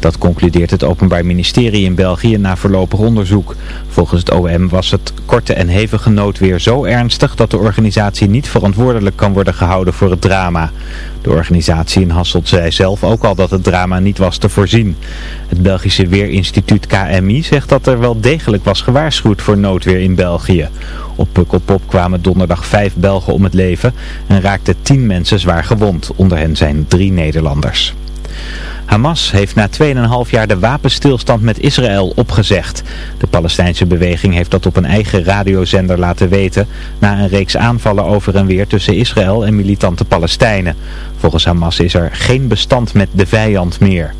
Dat concludeert het Openbaar Ministerie in België na voorlopig onderzoek. Volgens het OM was het korte en hevige noodweer zo ernstig dat de organisatie niet verantwoordelijk kan worden gehouden voor het drama. De organisatie in Hasselt zei zelf ook al dat het drama niet was te voorzien. Het Belgische Weerinstituut KMI zegt dat er wel degelijk was gewaarschuwd voor noodweer in België. Op Pukkelpop kwamen donderdag vijf Belgen om het leven en raakten tien mensen zwaar gewond. Onder hen zijn drie Nederlanders. Hamas heeft na 2,5 jaar de wapenstilstand met Israël opgezegd. De Palestijnse beweging heeft dat op een eigen radiozender laten weten... na een reeks aanvallen over en weer tussen Israël en militante Palestijnen. Volgens Hamas is er geen bestand met de vijand meer.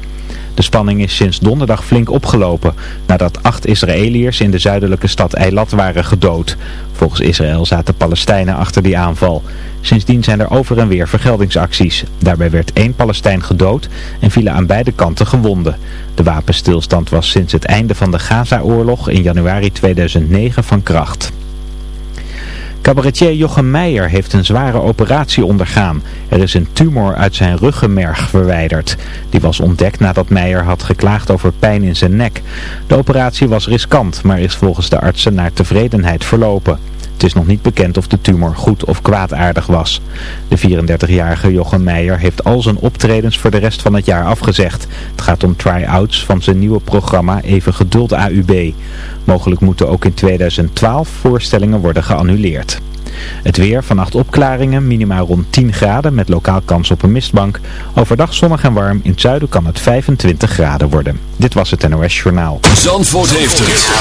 De spanning is sinds donderdag flink opgelopen nadat acht Israëliërs in de zuidelijke stad Eilat waren gedood. Volgens Israël zaten Palestijnen achter die aanval. Sindsdien zijn er over en weer vergeldingsacties. Daarbij werd één Palestijn gedood en vielen aan beide kanten gewonden. De wapenstilstand was sinds het einde van de Gaza-oorlog in januari 2009 van kracht. Cabaretier Jochem Meijer heeft een zware operatie ondergaan. Er is een tumor uit zijn ruggenmerg verwijderd. Die was ontdekt nadat Meijer had geklaagd over pijn in zijn nek. De operatie was riskant, maar is volgens de artsen naar tevredenheid verlopen. Het is nog niet bekend of de tumor goed of kwaadaardig was. De 34-jarige Jochem Meijer heeft al zijn optredens voor de rest van het jaar afgezegd. Het gaat om try-outs van zijn nieuwe programma Even Geduld AUB. Mogelijk moeten ook in 2012 voorstellingen worden geannuleerd. Het weer, vannacht opklaringen, minimaal rond 10 graden met lokaal kans op een mistbank. Overdag zonnig en warm, in het zuiden kan het 25 graden worden. Dit was het NOS Journaal. Zandvoort heeft het.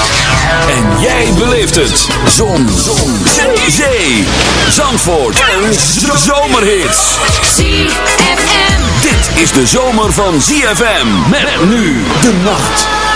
En jij beleeft het. Zon. Zon. Zee. Zee. Zandvoort. Een zomerhit. ZFM. Dit is de zomer van ZFM. Met nu de nacht.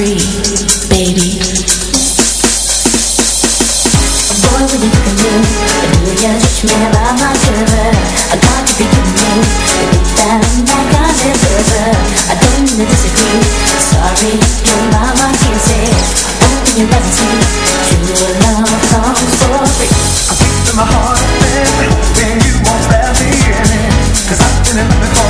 free, baby. Boy with you good news, but you just never my server. I got to be good news, but that I'm back server. I don't mean to disagree, sorry, can my mind can't say. Open your eyes to, see, true love comes for free. I'm in my heart, baby, and you won't let me in it. Cause I've been in love before.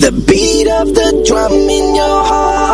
the beat of the drum in your heart.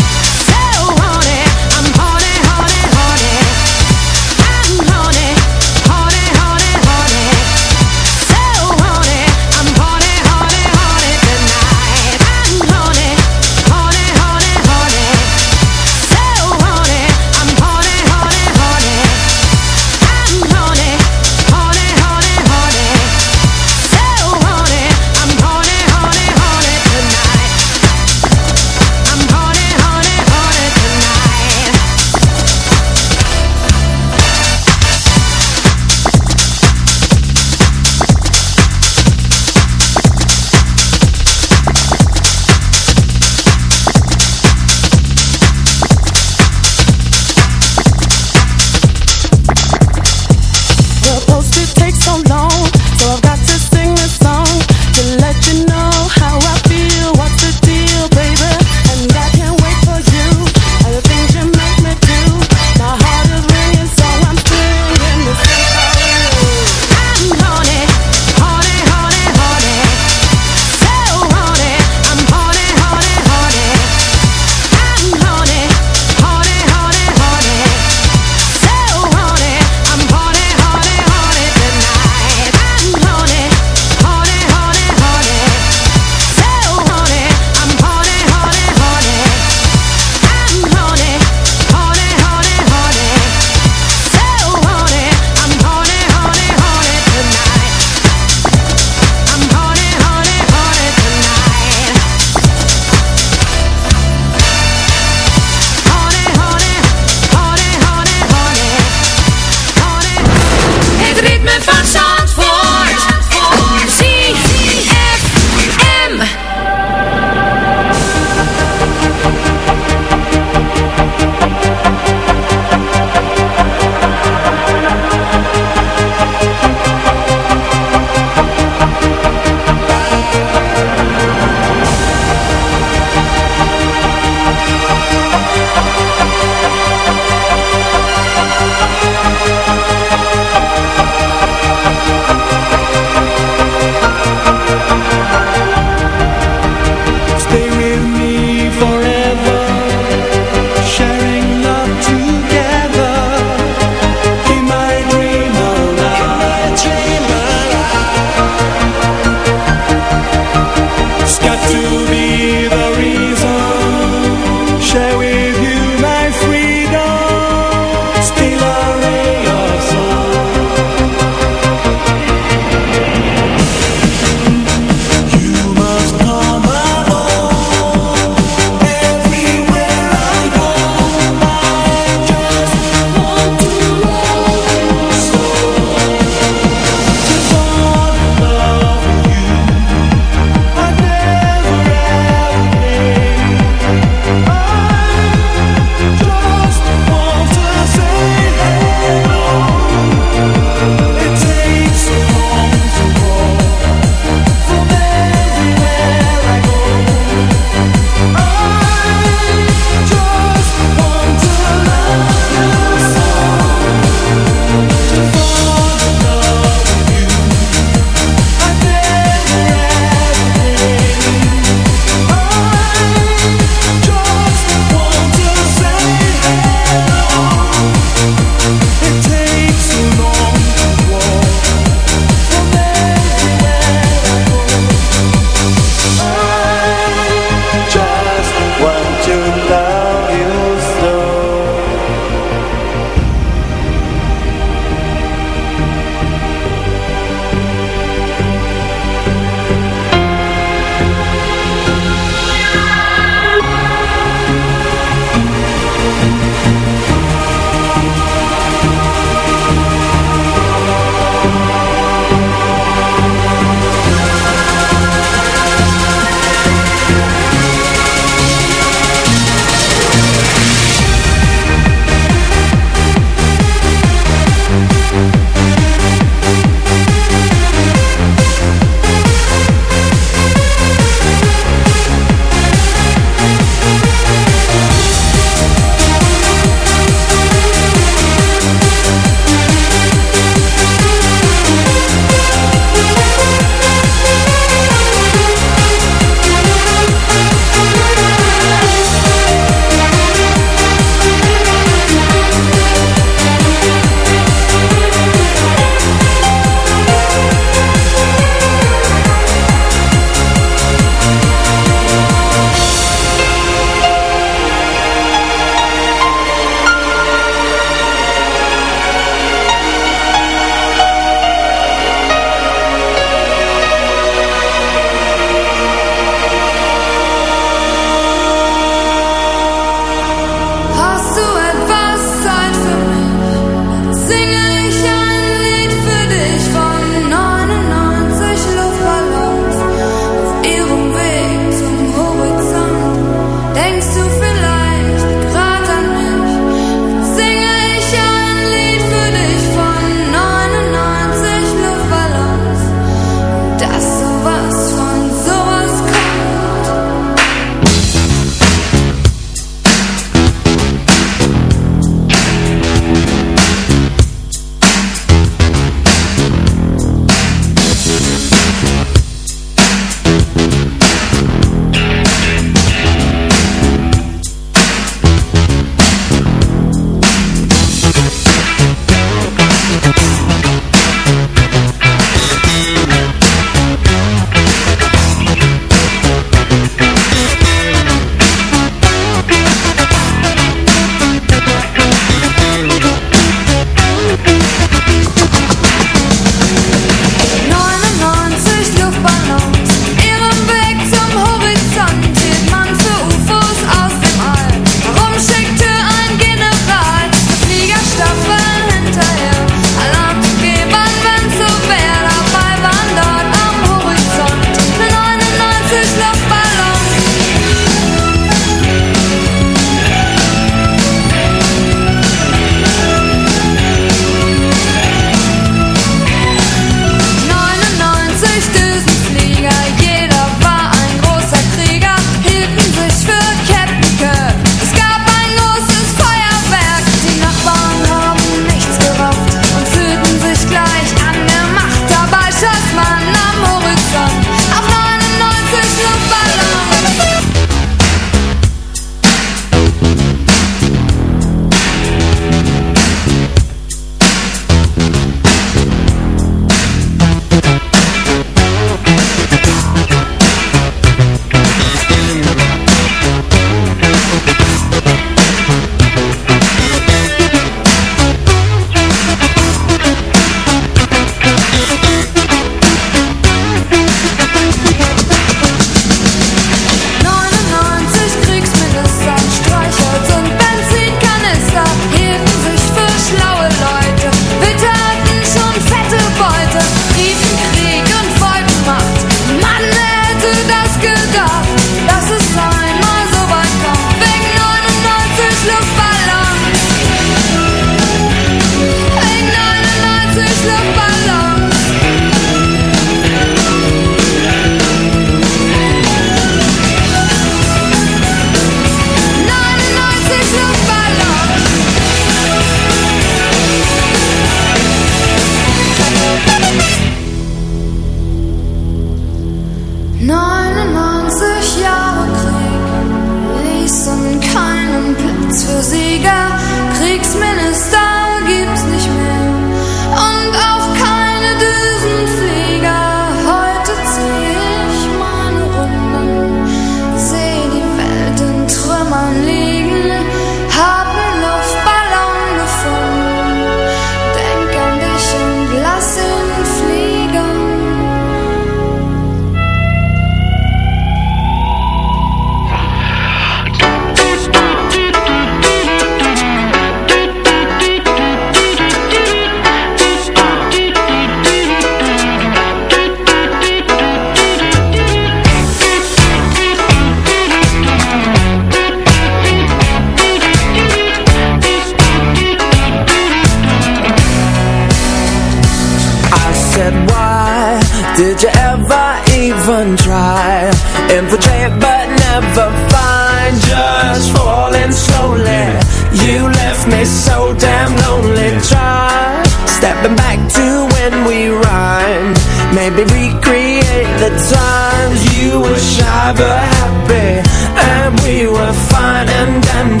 damn, damn,